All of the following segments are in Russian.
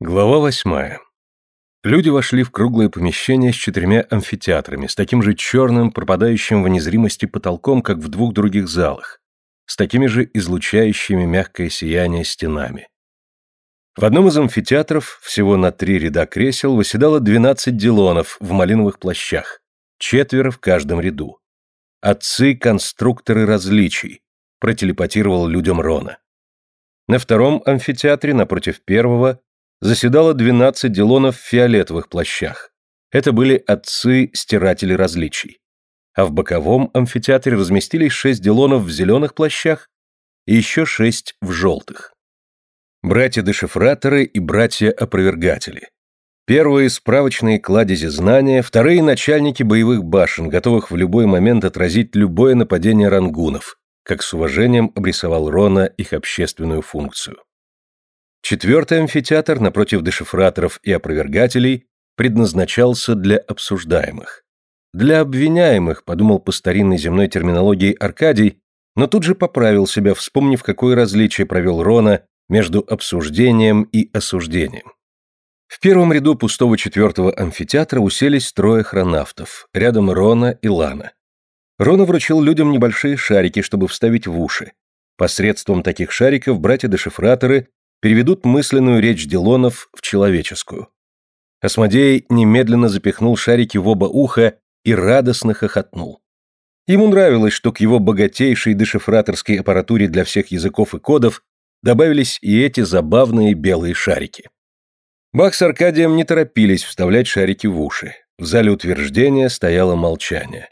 Глава восьмая. Люди вошли в круглое помещение с четырьмя амфитеатрами, с таким же черным, пропадающим в незримости потолком, как в двух других залах, с такими же излучающими мягкое сияние стенами. В одном из амфитеатров, всего на три ряда кресел, восседало двенадцать дилонов в малиновых плащах, четверо в каждом ряду. Отцы-конструкторы различий, протелепатировал людям Рона. На втором амфитеатре, напротив первого, заседало 12 делонов в фиолетовых плащах. Это были отцы-стиратели различий. А в боковом амфитеатре разместились шесть делонов в зеленых плащах и еще шесть в желтых. Братья-дешифраторы и братья-опровергатели. Первые справочные кладези знания, вторые начальники боевых башен, готовых в любой момент отразить любое нападение рангунов, как с уважением обрисовал Рона их общественную функцию. Четвертый амфитеатр, напротив дешифраторов и опровергателей, предназначался для обсуждаемых. Для обвиняемых, подумал по старинной земной терминологии Аркадий, но тут же поправил себя, вспомнив, какое различие провел Рона между обсуждением и осуждением. В первом ряду пустого четвертого амфитеатра уселись трое хронавтов, рядом Рона и Лана. Рона вручил людям небольшие шарики, чтобы вставить в уши. Посредством таких шариков братья-дешифраторы переведут мысленную речь Дилонов в человеческую. Осмодей немедленно запихнул шарики в оба уха и радостно хохотнул. Ему нравилось, что к его богатейшей дешифраторской аппаратуре для всех языков и кодов добавились и эти забавные белые шарики. Бах с Аркадием не торопились вставлять шарики в уши. В зале утверждения стояло молчание.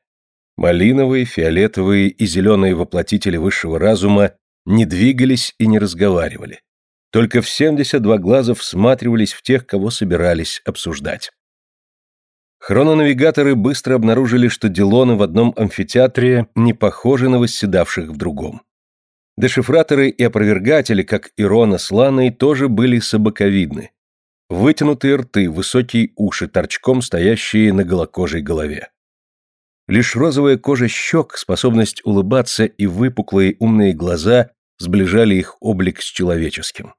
Малиновые, фиолетовые и зеленые воплотители высшего разума не двигались и не разговаривали. Только в 72 глаза всматривались в тех, кого собирались обсуждать. Хрононавигаторы быстро обнаружили, что Дилоны в одном амфитеатре не похожи на восседавших в другом. Дешифраторы и опровергатели, как Ирона с Ланой, тоже были собаковидны. Вытянутые рты, высокие уши, торчком стоящие на голокожей голове. Лишь розовая кожа щек, способность улыбаться и выпуклые умные глаза сближали их облик с человеческим.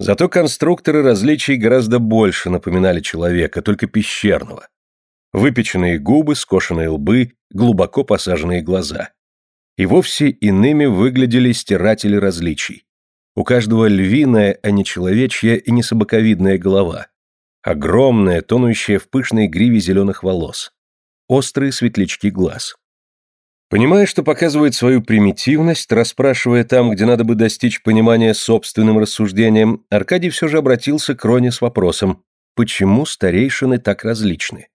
Зато конструкторы различий гораздо больше напоминали человека, только пещерного. Выпеченные губы, скошенные лбы, глубоко посаженные глаза. И вовсе иными выглядели стиратели различий. У каждого львиная, а не человечья и не собаковидная голова. Огромная, тонущая в пышной гриве зеленых волос. Острые светлячки глаз. Понимая, что показывает свою примитивность, расспрашивая там, где надо бы достичь понимания собственным рассуждением, Аркадий все же обратился к Роне с вопросом, почему старейшины так различны?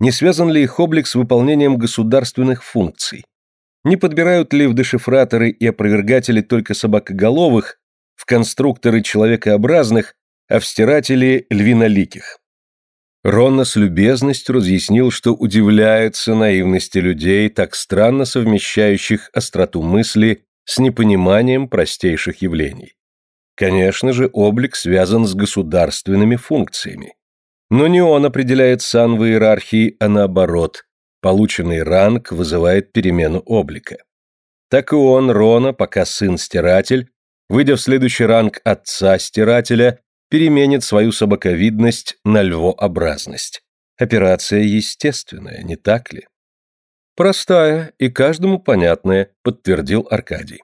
Не связан ли их облик с выполнением государственных функций? Не подбирают ли в дешифраторы и опровергатели только собакоголовых, в конструкторы человекообразных, а в стиратели львиноликих? Ронна с любезностью разъяснил, что удивляется наивности людей, так странно совмещающих остроту мысли с непониманием простейших явлений. Конечно же, облик связан с государственными функциями. Но не он определяет сан в иерархии, а наоборот, полученный ранг вызывает перемену облика. Так и он, Рона, пока сын-стиратель, выйдя в следующий ранг отца-стирателя, переменит свою собаковидность на львообразность. Операция естественная, не так ли? Простая и каждому понятная, подтвердил Аркадий.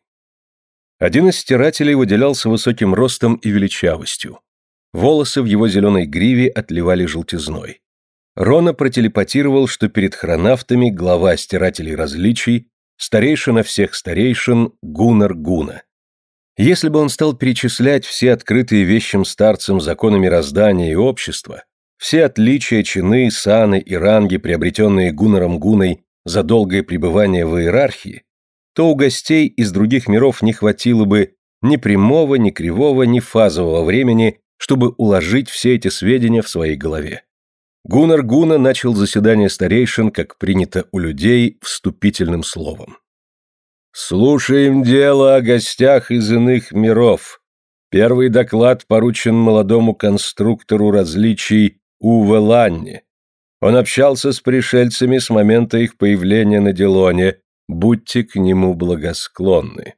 Один из стирателей выделялся высоким ростом и величавостью. Волосы в его зеленой гриве отливали желтизной. Рона протелепатировал, что перед хронавтами глава стирателей различий, старейшина всех старейшин Гунар Гуна. Если бы он стал перечислять все открытые вещим старцам законы мироздания и общества, все отличия, чины, саны и ранги, приобретенные Гуннером Гуной за долгое пребывание в иерархии, то у гостей из других миров не хватило бы ни прямого, ни кривого, ни фазового времени, чтобы уложить все эти сведения в своей голове. Гуннар Гуна начал заседание старейшин, как принято у людей, вступительным словом. Слушаем дело о гостях из иных миров. Первый доклад поручен молодому конструктору различий Уве Ланни. Он общался с пришельцами с момента их появления на Делоне. Будьте к нему благосклонны.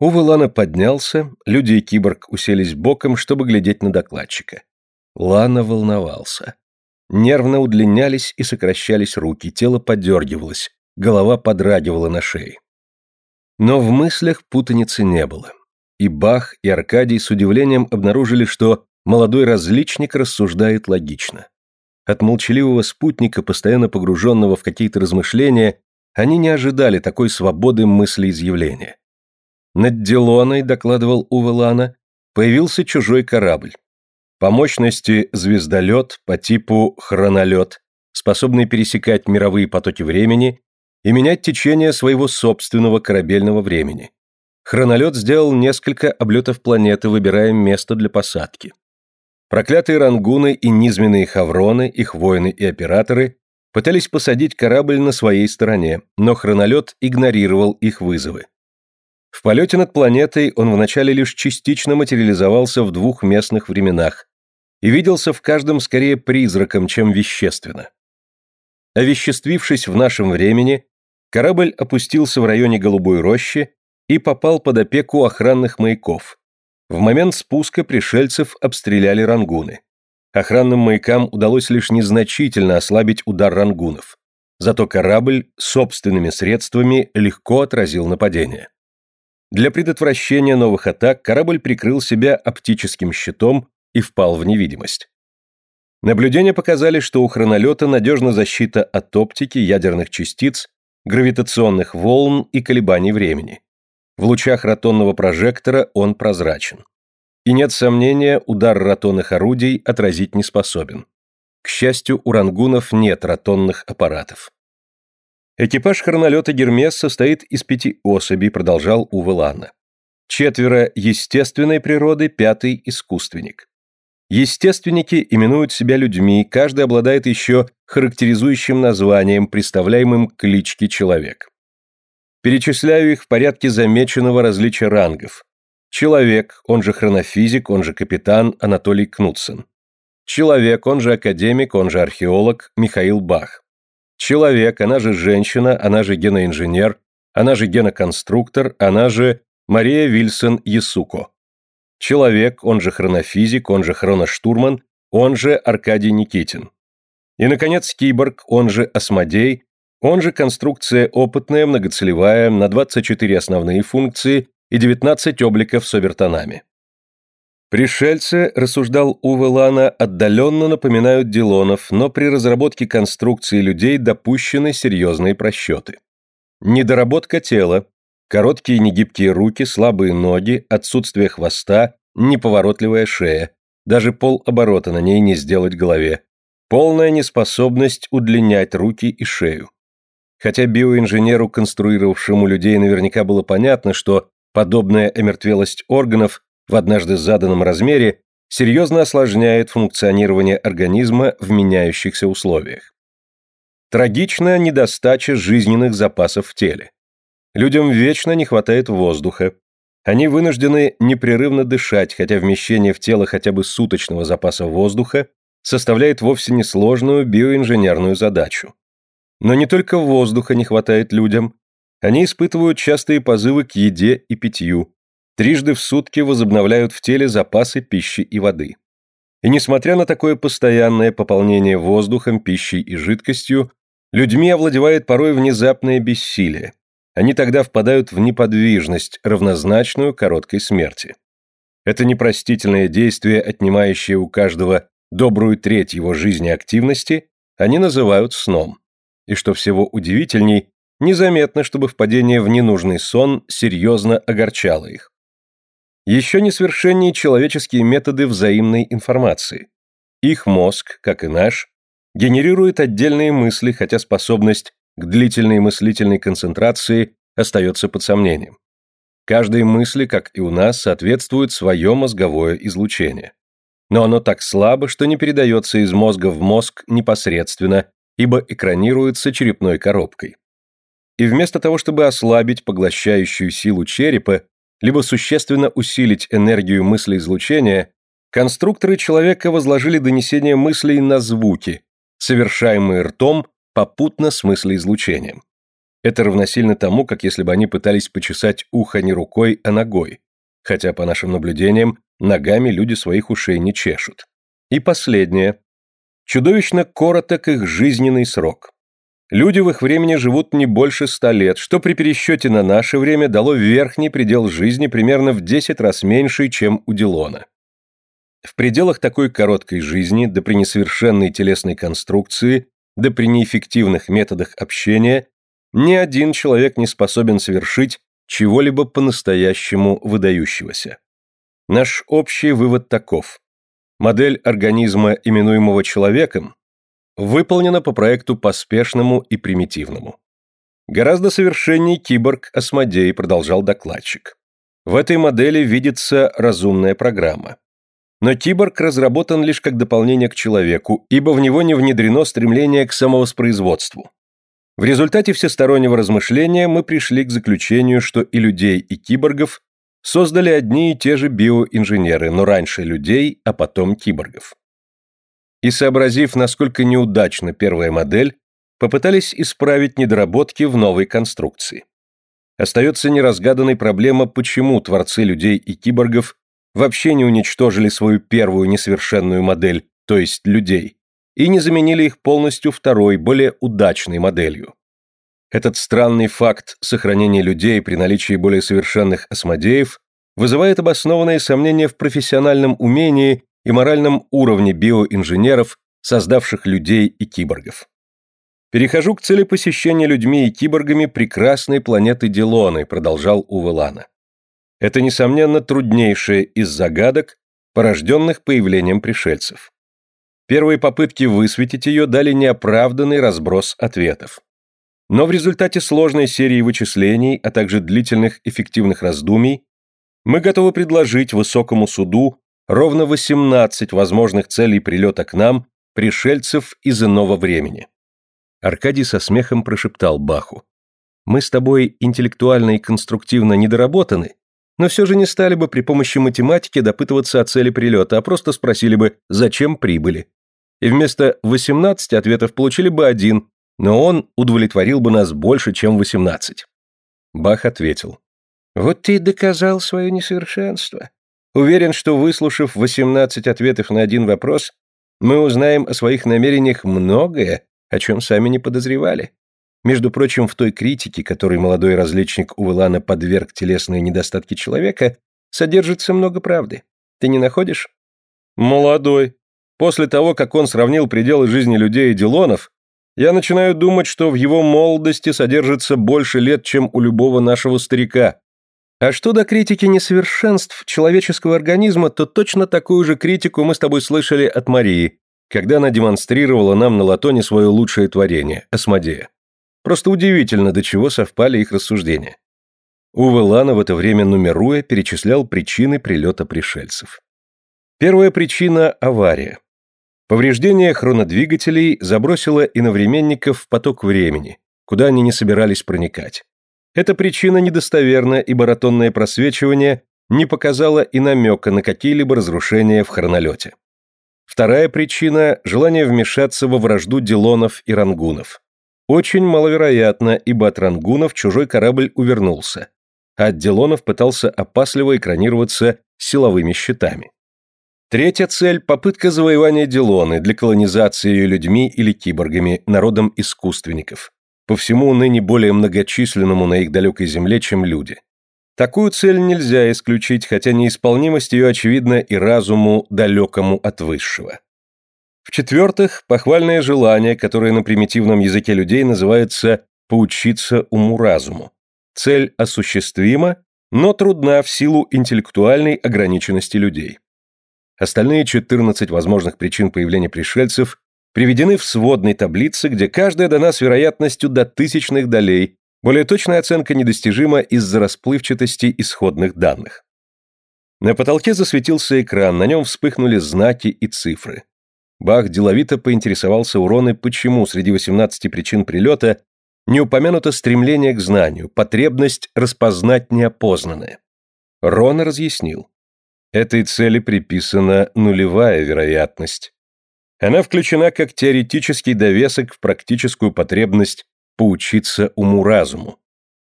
Увы Лана поднялся, люди и киборг уселись боком, чтобы глядеть на докладчика. Лана волновался. Нервно удлинялись и сокращались руки, тело подергивалось, голова подрагивала на шее. Но в мыслях путаницы не было. И Бах, и Аркадий с удивлением обнаружили, что молодой различник рассуждает логично. От молчаливого спутника, постоянно погруженного в какие-то размышления, они не ожидали такой свободы мыслеизъявления. Над Дилоной, докладывал Увелана, появился чужой корабль. По мощности звездолет, по типу хронолет, способный пересекать мировые потоки времени и менять течение своего собственного корабельного времени. Хронолет сделал несколько облетов планеты, выбирая место для посадки. Проклятые рангуны и низменные хавроны, их воины и операторы пытались посадить корабль на своей стороне, но хронолет игнорировал их вызовы. В полете над планетой он вначале лишь частично материализовался в двух местных временах и виделся в каждом скорее призраком, чем вещественно. Овеществившись в нашем времени, корабль опустился в районе Голубой рощи и попал под опеку охранных маяков. В момент спуска пришельцев обстреляли рангуны. Охранным маякам удалось лишь незначительно ослабить удар рангунов. Зато корабль собственными средствами легко отразил нападение. Для предотвращения новых атак корабль прикрыл себя оптическим щитом и впал в невидимость. Наблюдения показали, что у хронолета надежна защита от оптики, ядерных частиц, гравитационных волн и колебаний времени. В лучах ротонного прожектора он прозрачен. И нет сомнения, удар ротонных орудий отразить не способен. К счастью, у рангунов нет ротонных аппаратов. Экипаж хронолета «Гермес» состоит из пяти особей, продолжал Увелана. Четверо естественной природы, пятый – искусственник. Естественники именуют себя людьми, каждый обладает еще характеризующим названием, представляемым клички человек. Перечисляю их в порядке замеченного различия рангов. Человек, он же хронофизик, он же капитан Анатолий Кнутсен. Человек, он же академик, он же археолог Михаил Бах. Человек, она же женщина, она же геноинженер, она же геноконструктор, она же Мария Вильсон Ясуко. Человек, он же хронофизик, он же хроноштурман, он же Аркадий Никитин. И, наконец, киборг, он же Осмодей, он же конструкция опытная, многоцелевая, на 24 основные функции и 19 обликов с овертонами. Пришельцы, рассуждал Увелана, отдаленно напоминают Дилонов, но при разработке конструкции людей допущены серьезные просчеты. Недоработка тела, Короткие негибкие руки, слабые ноги, отсутствие хвоста, неповоротливая шея. Даже полоборота на ней не сделать голове. Полная неспособность удлинять руки и шею. Хотя биоинженеру, конструировавшему людей, наверняка было понятно, что подобная омертвелость органов в однажды заданном размере серьезно осложняет функционирование организма в меняющихся условиях. Трагичная недостача жизненных запасов в теле. Людям вечно не хватает воздуха. Они вынуждены непрерывно дышать, хотя вмещение в тело хотя бы суточного запаса воздуха составляет вовсе не сложную биоинженерную задачу. Но не только воздуха не хватает людям. Они испытывают частые позывы к еде и питью. Трижды в сутки возобновляют в теле запасы пищи и воды. И несмотря на такое постоянное пополнение воздухом, пищей и жидкостью, людьми овладевает порой внезапное бессилие, они тогда впадают в неподвижность, равнозначную короткой смерти. Это непростительное действие, отнимающее у каждого добрую треть его жизни активности, они называют сном. И что всего удивительней, незаметно, чтобы впадение в ненужный сон серьезно огорчало их. Еще несовершеннее человеческие методы взаимной информации. Их мозг, как и наш, генерирует отдельные мысли, хотя способность к длительной мыслительной концентрации остается под сомнением. Каждой мысли, как и у нас, соответствует свое мозговое излучение. Но оно так слабо, что не передается из мозга в мозг непосредственно, ибо экранируется черепной коробкой. И вместо того, чтобы ослабить поглощающую силу черепа, либо существенно усилить энергию мыслеизлучения, конструкторы человека возложили донесение мыслей на звуки, совершаемые ртом попутно смыслоизлучением. Это равносильно тому, как если бы они пытались почесать ухо не рукой, а ногой. Хотя, по нашим наблюдениям, ногами люди своих ушей не чешут. И последнее. Чудовищно короток их жизненный срок. Люди в их времени живут не больше ста лет, что при пересчете на наше время дало верхний предел жизни примерно в 10 раз меньший, чем у Дилона. В пределах такой короткой жизни, да при несовершенной телесной конструкции, да при неэффективных методах общения, ни один человек не способен совершить чего-либо по-настоящему выдающегося. Наш общий вывод таков. Модель организма, именуемого человеком, выполнена по проекту поспешному и примитивному. Гораздо совершенней киборг Осмодей, продолжал докладчик. В этой модели видится разумная программа. Но киборг разработан лишь как дополнение к человеку, ибо в него не внедрено стремление к самовоспроизводству. В результате всестороннего размышления мы пришли к заключению, что и людей, и киборгов создали одни и те же биоинженеры, но раньше людей, а потом киборгов. И сообразив, насколько неудачна первая модель, попытались исправить недоработки в новой конструкции. Остается неразгаданной проблема, почему творцы людей и киборгов вообще не уничтожили свою первую несовершенную модель, то есть людей, и не заменили их полностью второй, более удачной моделью. Этот странный факт сохранения людей при наличии более совершенных осмодеев вызывает обоснованные сомнения в профессиональном умении и моральном уровне биоинженеров, создавших людей и киборгов. Перехожу к цели посещения людьми и киборгами прекрасной планеты Дилоны, продолжал Увелана. Это, несомненно, труднейшее из загадок, порожденных появлением пришельцев. Первые попытки высветить ее дали неоправданный разброс ответов. Но в результате сложной серии вычислений, а также длительных эффективных раздумий, мы готовы предложить высокому суду ровно 18 возможных целей прилета к нам пришельцев из иного времени. Аркадий со смехом прошептал Баху. «Мы с тобой интеллектуально и конструктивно недоработаны, но все же не стали бы при помощи математики допытываться о цели прилета, а просто спросили бы, зачем прибыли. И вместо 18 ответов получили бы один, но он удовлетворил бы нас больше, чем 18. Бах ответил. «Вот ты и доказал свое несовершенство. Уверен, что выслушав 18 ответов на один вопрос, мы узнаем о своих намерениях многое, о чем сами не подозревали. Между прочим, в той критике, которой молодой различник Увелана подверг телесные недостатки человека, содержится много правды. Ты не находишь? Молодой. После того, как он сравнил пределы жизни людей и Дилонов, я начинаю думать, что в его молодости содержится больше лет, чем у любого нашего старика. А что до критики несовершенств человеческого организма, то точно такую же критику мы с тобой слышали от Марии, когда она демонстрировала нам на латоне свое лучшее творение – Осмодея. Просто удивительно, до чего совпали их рассуждения. Уве Лана в это время нумеруя перечислял причины прилета пришельцев. Первая причина – авария. Повреждение хронодвигателей забросило иновременников в поток времени, куда они не собирались проникать. Эта причина недостоверна, и баратонное просвечивание не показало и намека на какие-либо разрушения в хронолете. Вторая причина – желание вмешаться во вражду Дилонов и Рангунов. Очень маловероятно, ибо от рангунов чужой корабль увернулся, а от Делонов пытался опасливо экранироваться силовыми щитами. Третья цель – попытка завоевания Делоны для колонизации ее людьми или киборгами, народом искусственников, по всему ныне более многочисленному на их далекой земле, чем люди. Такую цель нельзя исключить, хотя неисполнимость ее очевидна и разуму, далекому от высшего. В-четвертых, похвальное желание, которое на примитивном языке людей называется «поучиться уму-разуму». Цель осуществима, но трудна в силу интеллектуальной ограниченности людей. Остальные 14 возможных причин появления пришельцев приведены в сводной таблице, где каждая дана с вероятностью до тысячных долей, более точная оценка недостижима из-за расплывчатости исходных данных. На потолке засветился экран, на нем вспыхнули знаки и цифры. Бах деловито поинтересовался у Роны, почему среди 18 причин прилета не упомянуто стремление к знанию, потребность распознать неопознанное. Рона разъяснил. Этой цели приписана нулевая вероятность. Она включена как теоретический довесок в практическую потребность поучиться уму-разуму.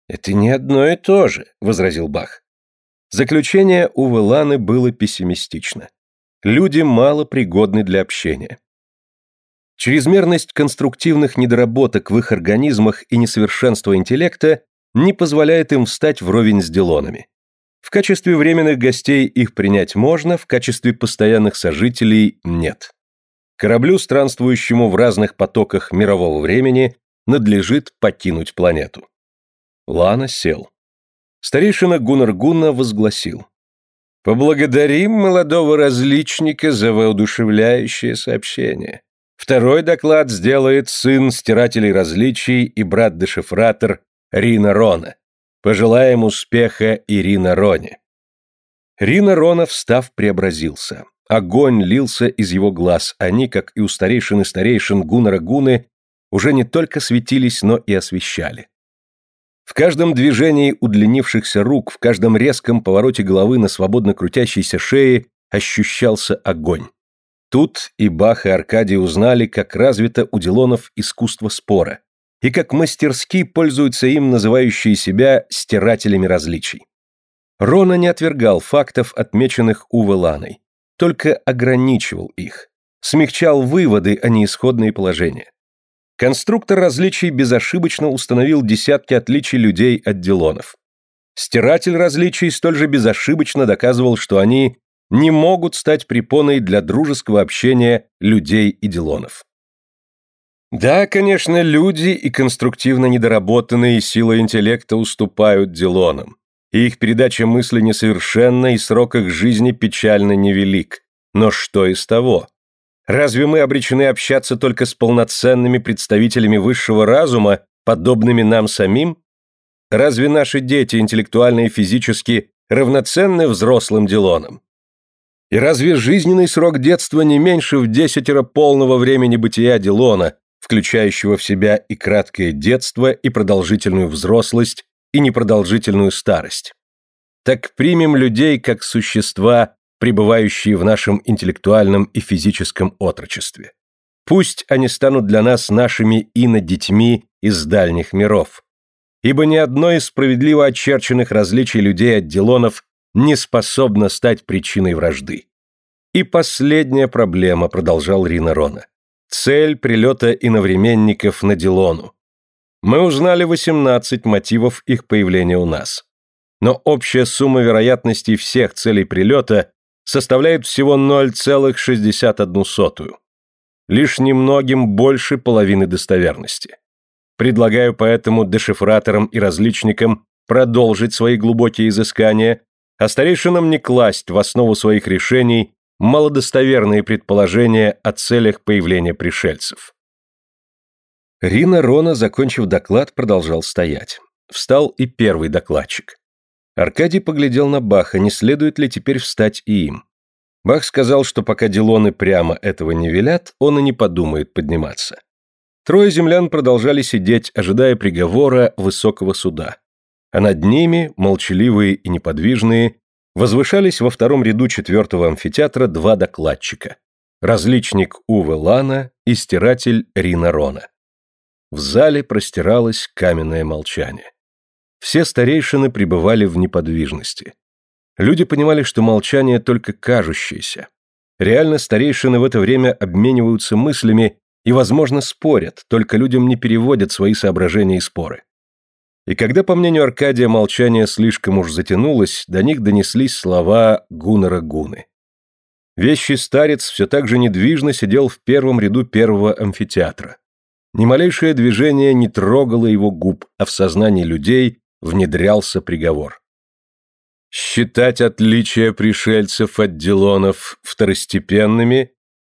«Это не одно и то же», — возразил Бах. Заключение у Веланы было пессимистично. Люди мало пригодны для общения. Чрезмерность конструктивных недоработок в их организмах и несовершенство интеллекта не позволяет им встать вровень с Дилонами. В качестве временных гостей их принять можно, в качестве постоянных сожителей – нет. Кораблю, странствующему в разных потоках мирового времени, надлежит покинуть планету. Лана сел. Старейшина Гуннар Гунна возгласил. «Поблагодарим молодого различника за воодушевляющее сообщение. Второй доклад сделает сын стирателей различий и брат-дешифратор Рина Рона. Пожелаем успеха Ирина Роне». Рина Рона, встав, преобразился. Огонь лился из его глаз, они, как и у старейшины старейшин Гуннара Гуны, уже не только светились, но и освещали. В каждом движении удлинившихся рук, в каждом резком повороте головы на свободно крутящейся шее ощущался огонь. Тут и Бах, и Аркадий узнали, как развито у Дилонов искусство спора, и как мастерски пользуются им называющие себя стирателями различий. Рона не отвергал фактов, отмеченных Увеланой, только ограничивал их, смягчал выводы, а не исходные положения. Конструктор различий безошибочно установил десятки отличий людей от Дилонов. Стиратель различий столь же безошибочно доказывал, что они не могут стать препоной для дружеского общения людей и Дилонов. Да, конечно, люди и конструктивно недоработанные силы интеллекта уступают Дилонам, и их передача мысли несовершенна, и срок их жизни печально невелик. Но что из того? Разве мы обречены общаться только с полноценными представителями высшего разума, подобными нам самим? Разве наши дети интеллектуально и физически равноценны взрослым Дилонам? И разве жизненный срок детства не меньше в десятеро полного времени бытия Дилона, включающего в себя и краткое детство, и продолжительную взрослость, и непродолжительную старость. Так примем людей как существа, пребывающие в нашем интеллектуальном и физическом отрочестве. Пусть они станут для нас нашими инодетьми из дальних миров. Ибо ни одно из справедливо очерченных различий людей от Дилонов не способно стать причиной вражды. И последняя проблема, продолжал Рина Рона. Цель прилета иновременников на Дилону. Мы узнали 18 мотивов их появления у нас. Но общая сумма вероятностей всех целей прилета составляет всего 0,61. Лишь немногим больше половины достоверности. Предлагаю поэтому дешифраторам и различникам продолжить свои глубокие изыскания, а старейшинам не класть в основу своих решений малодостоверные предположения о целях появления пришельцев. Рина Рона, закончив доклад, продолжал стоять. Встал и первый докладчик. Аркадий поглядел на Баха, не следует ли теперь встать и им. Бах сказал, что пока Дилоны прямо этого не велят, он и не подумает подниматься. Трое землян продолжали сидеть, ожидая приговора высокого суда. А над ними, молчаливые и неподвижные, возвышались во втором ряду четвертого амфитеатра два докладчика. Различник Уве Лана и стиратель Рина Рона. В зале простиралось каменное молчание. Все старейшины пребывали в неподвижности. Люди понимали, что молчание только кажущееся. Реально старейшины в это время обмениваются мыслями и, возможно, спорят, только людям не переводят свои соображения и споры. И когда, по мнению Аркадия, молчание слишком уж затянулось, до них донеслись слова Гуннера Гуны. Вещий старец все так же недвижно сидел в первом ряду первого амфитеатра. Ни малейшее движение не трогало его губ, а в сознании людей внедрялся приговор. Считать отличия пришельцев от делонов второстепенными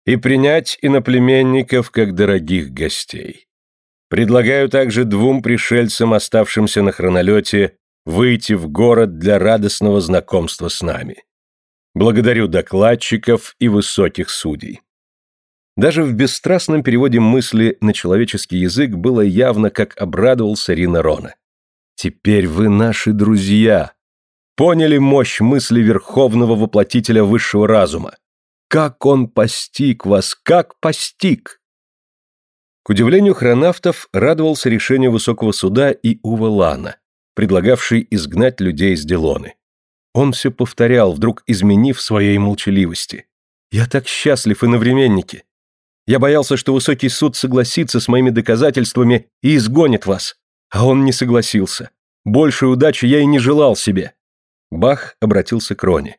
и принять иноплеменников как дорогих гостей. Предлагаю также двум пришельцам, оставшимся на хронолете, выйти в город для радостного знакомства с нами. Благодарю докладчиков и высоких судей. Даже в бесстрастном переводе мысли на человеческий язык было явно, как обрадовался Рина Рона. «Теперь вы наши друзья!» Поняли мощь мысли верховного воплотителя высшего разума. Как он постиг вас, как постиг! К удивлению хронавтов радовался решению высокого суда и Увалана, предлагавший изгнать людей из Делоны. Он все повторял, вдруг изменив своей молчаливости. «Я так счастлив, иновременники! Я боялся, что высокий суд согласится с моими доказательствами и изгонит вас. А он не согласился. Большей удачи я и не желал себе». Бах обратился к Роне.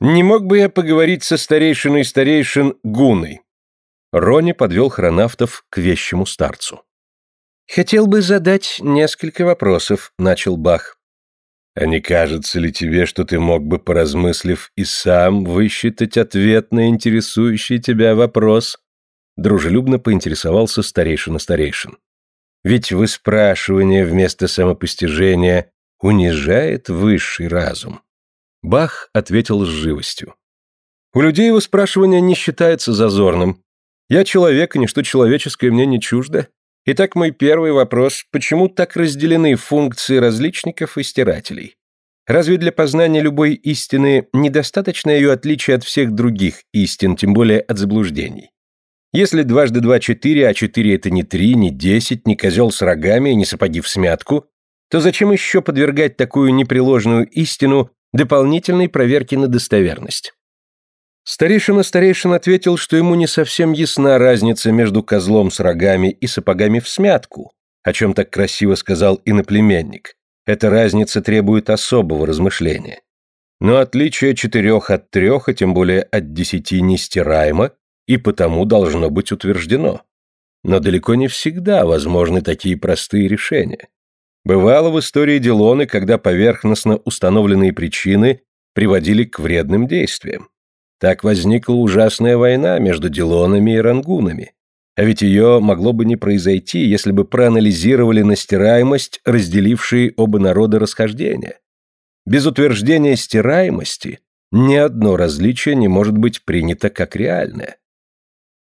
«Не мог бы я поговорить со старейшиной старейшин Гуной?» Рони подвел хронавтов к вещему старцу. «Хотел бы задать несколько вопросов», — начал Бах. «А не кажется ли тебе, что ты мог бы, поразмыслив, и сам высчитать ответ на интересующий тебя вопрос?» Дружелюбно поинтересовался старейшина старейшин. «Ведь выспрашивание вместо самопостижения унижает высший разум». Бах ответил с живостью. «У людей выспрашивание не считается зазорным. Я человек, и ничто человеческое мне не чуждо. Итак, мой первый вопрос – почему так разделены функции различников и стирателей? Разве для познания любой истины недостаточно ее отличия от всех других истин, тем более от заблуждений? Если дважды два – четыре, а четыре – это не три, не десять, не козел с рогами и не сапоги в смятку, то зачем еще подвергать такую непреложную истину дополнительной проверке на достоверность? Старейшина старейшин ответил, что ему не совсем ясна разница между козлом с рогами и сапогами в смятку, о чем так красиво сказал иноплеменник. Эта разница требует особого размышления. Но отличие четырех от трех, а тем более от десяти, нестираемо, и потому должно быть утверждено. Но далеко не всегда возможны такие простые решения. Бывало в истории Дилоны, когда поверхностно установленные причины приводили к вредным действиям. Так возникла ужасная война между Дилонами и Рангунами. А ведь ее могло бы не произойти, если бы проанализировали настираемость, разделившие оба народа расхождения. Без утверждения стираемости ни одно различие не может быть принято как реальное.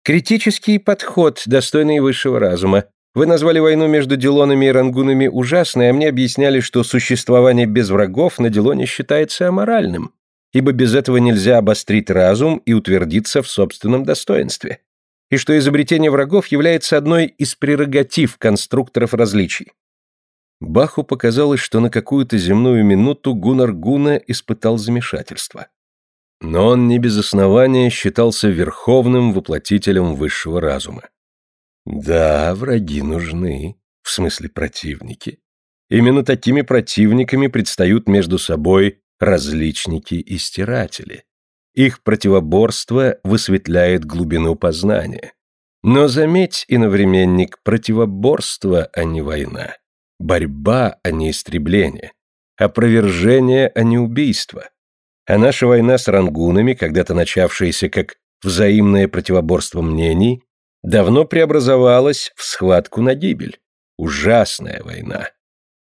Критический подход, достойный высшего разума. Вы назвали войну между Дилонами и Рангунами ужасной, а мне объясняли, что существование без врагов на Дилоне считается аморальным ибо без этого нельзя обострить разум и утвердиться в собственном достоинстве, и что изобретение врагов является одной из прерогатив конструкторов различий. Баху показалось, что на какую-то земную минуту Гунар Гуна испытал замешательство. Но он не без основания считался верховным воплотителем высшего разума. Да, враги нужны, в смысле противники. Именно такими противниками предстают между собой различники и стиратели. Их противоборство высветляет глубину познания. Но заметь, иновременник, противоборство, а не война. Борьба, а не истребление. Опровержение, а не убийство. А наша война с рангунами, когда-то начавшаяся как взаимное противоборство мнений, давно преобразовалась в схватку на гибель. Ужасная война.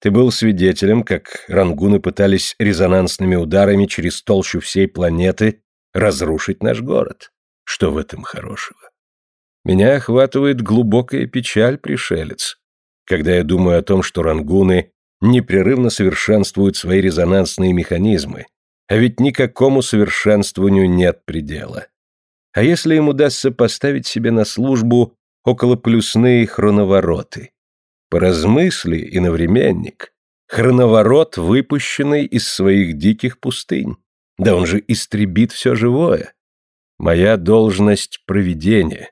Ты был свидетелем, как рангуны пытались резонансными ударами через толщу всей планеты разрушить наш город. Что в этом хорошего? Меня охватывает глубокая печаль, пришелец, когда я думаю о том, что рангуны непрерывно совершенствуют свои резонансные механизмы, а ведь никакому совершенствованию нет предела. А если им удастся поставить себе на службу околоплюсные хроновороты? Поразмысли, иновременник. Хроноворот, выпущенный из своих диких пустынь. Да он же истребит все живое. Моя должность — провидение.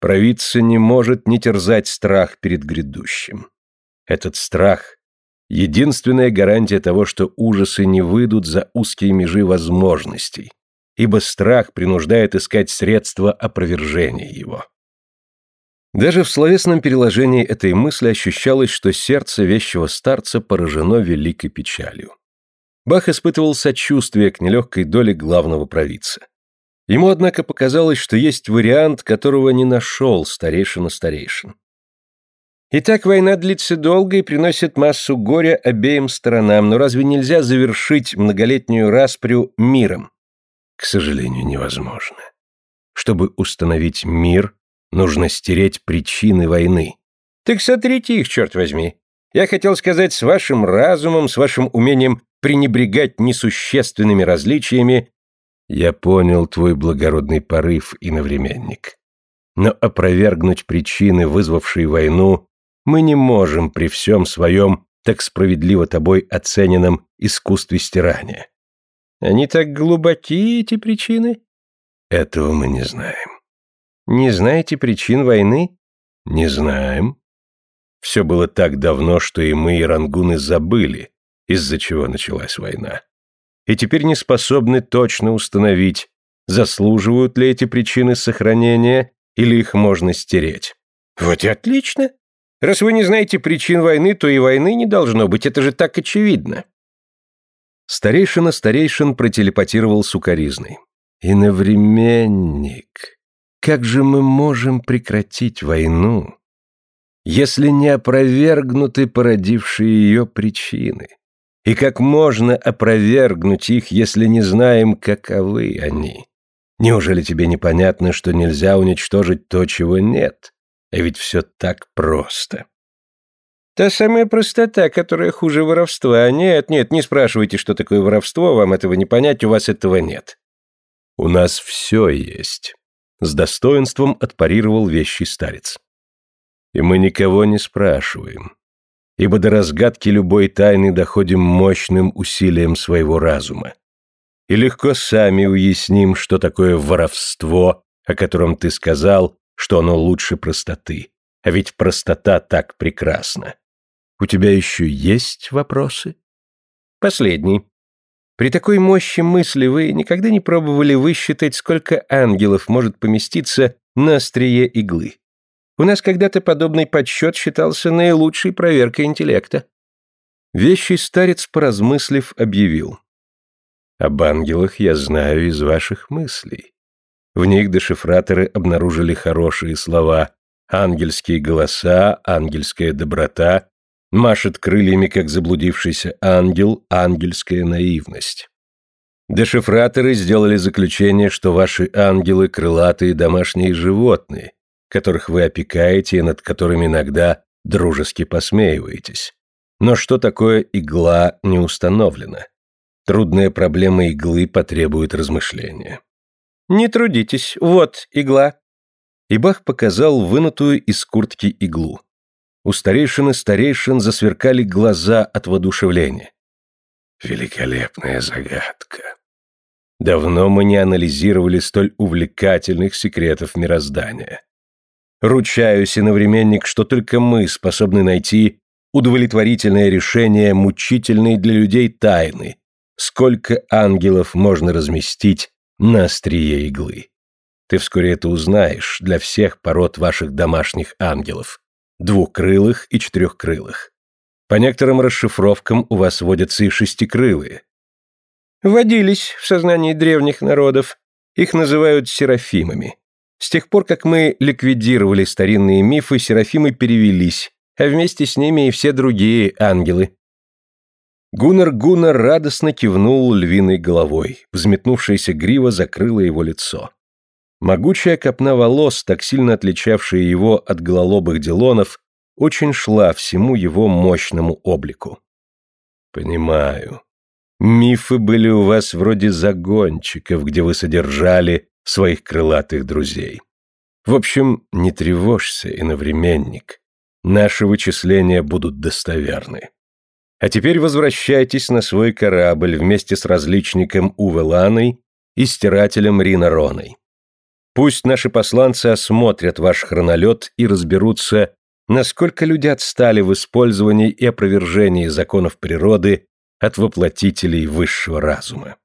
Провидца не может не терзать страх перед грядущим. Этот страх — единственная гарантия того, что ужасы не выйдут за узкие межи возможностей, ибо страх принуждает искать средства опровержения его. Даже в словесном переложении этой мысли ощущалось, что сердце вещего старца поражено великой печалью. Бах испытывал сочувствие к нелегкой доле главного провидца. Ему, однако, показалось, что есть вариант, которого не нашел старейшина старейшин. Итак, война длится долго и приносит массу горя обеим сторонам, но разве нельзя завершить многолетнюю распрю миром? К сожалению, невозможно. Чтобы установить мир, Нужно стереть причины войны. Так сотрите их, черт возьми. Я хотел сказать, с вашим разумом, с вашим умением пренебрегать несущественными различиями. Я понял твой благородный порыв, иновременник. Но опровергнуть причины, вызвавшие войну, мы не можем при всем своем так справедливо тобой оцененном искусстве стирания. Они так глубоки, эти причины? Этого мы не знаем. Не знаете причин войны? Не знаем. Все было так давно, что и мы, и рангуны, забыли, из-за чего началась война. И теперь не способны точно установить, заслуживают ли эти причины сохранения или их можно стереть. Вот и отлично. Раз вы не знаете причин войны, то и войны не должно быть, это же так очевидно. Старейшина старейшин протелепатировал сукаризной. «Иновременник, как же мы можем прекратить войну, если не опровергнуты породившие ее причины? И как можно опровергнуть их, если не знаем, каковы они? Неужели тебе непонятно, что нельзя уничтожить то, чего нет? А ведь все так просто. Та самая простота, которая хуже воровства. Нет, нет, не спрашивайте, что такое воровство, вам этого не понять, у вас этого нет. У нас все есть. С достоинством отпарировал вещий старец. И мы никого не спрашиваем, ибо до разгадки любой тайны доходим мощным усилием своего разума. И легко сами уясним, что такое воровство, о котором ты сказал, что оно лучше простоты. А ведь простота так прекрасна. У тебя еще есть вопросы? Последний. При такой мощи мысли вы никогда не пробовали высчитать, сколько ангелов может поместиться на острие иглы? У нас когда-то подобный подсчет считался наилучшей проверкой интеллекта. Вещий старец, поразмыслив, объявил. Об ангелах я знаю из ваших мыслей. В них дешифраторы обнаружили хорошие слова «ангельские голоса», «ангельская доброта», «машет крыльями, как заблудившийся ангел», «ангельская наивность». Дешифраторы сделали заключение, что ваши ангелы – крылатые домашние животные, которых вы опекаете и над которыми иногда дружески посмеиваетесь. Но что такое игла не установлено. Трудная проблема иглы потребует размышления. «Не трудитесь, вот игла». И Бах показал вынутую из куртки иглу. У старейшины старейшин засверкали глаза от воодушевления. Великолепная загадка. Давно мы не анализировали столь увлекательных секретов мироздания. Ручаюсь, иновременник, что только мы способны найти удовлетворительное решение мучительной для людей тайны, сколько ангелов можно разместить на острие иглы. Ты вскоре это узнаешь для всех пород ваших домашних ангелов, двухкрылых и четырехкрылых. По некоторым расшифровкам у вас водятся и шестикрылые. Водились в сознании древних народов. Их называют серафимами. С тех пор, как мы ликвидировали старинные мифы, серафимы перевелись, а вместе с ними и все другие ангелы. Гуннар Гуннар радостно кивнул львиной головой. Взметнувшаяся грива закрыла его лицо. Могучая копна волос, так сильно отличавшая его от гололобых делонов, очень шла всему его мощному облику. «Понимаю. Мифы были у вас вроде загончиков, где вы содержали своих крылатых друзей. В общем, не тревожься, иновременник. Наши вычисления будут достоверны. А теперь возвращайтесь на свой корабль вместе с различником Увеланой и стирателем Рина Роной. Пусть наши посланцы осмотрят ваш хронолет и разберутся, насколько люди отстали в использовании и опровержении законов природы от воплотителей высшего разума.